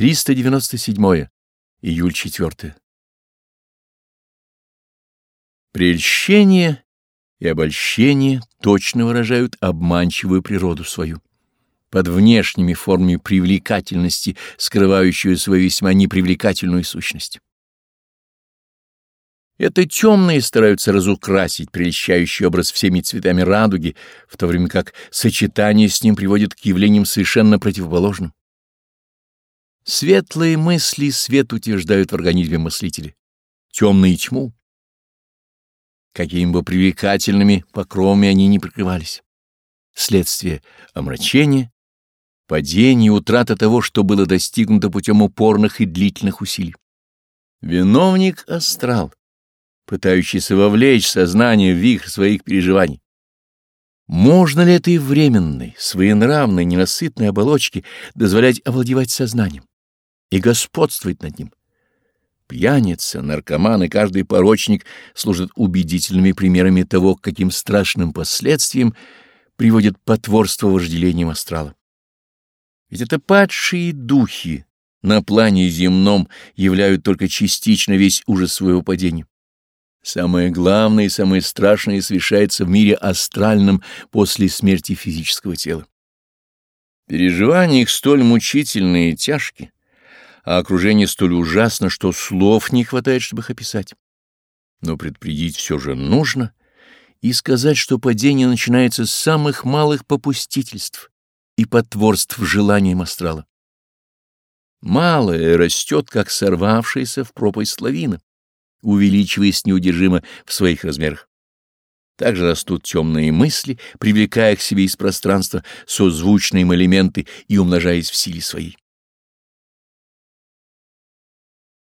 397. Июль 4. Прельщение и обольщение точно выражают обманчивую природу свою. Под внешними формами привлекательности, скрывающую свою весьма непривлекательную сущность. Это темные стараются разукрасить прельщающий образ всеми цветами радуги, в то время как сочетание с ним приводит к явлениям совершенно противоположным. Светлые мысли свет утверждают в организме мыслителя, темные тьму. Какими бы привлекательными покровами они не прикрывались. Следствие — омрачение, падение и утрата того, что было достигнуто путем упорных и длительных усилий. Виновник — астрал, пытающийся вовлечь сознание в вихрь своих переживаний. Можно ли этой временной, своенравной, ненасытной оболочке дозволять овладевать сознанием? И господствовать над ним. Пьяница, наркоман и каждый порочник служат убедительными примерами того, к каким страшным последствиям приводит потворство вожделением астрала. Ведь это падшие духи на плане земном являют только частично весь ужас своего падения. Самое главное и самое страшное совершается в мире астральном после смерти физического тела. Переживания их столь мучительные и тяжкие, а окружение столь ужасно, что слов не хватает, чтобы их описать. Но предупредить все же нужно и сказать, что падение начинается с самых малых попустительств и потворств желанием астрала. Малое растет, как сорвавшаяся в пропасть лавина, увеличиваясь неудержимо в своих размерах. Также растут темные мысли, привлекая к себе из пространства созвучные элементы и умножаясь в силе своей.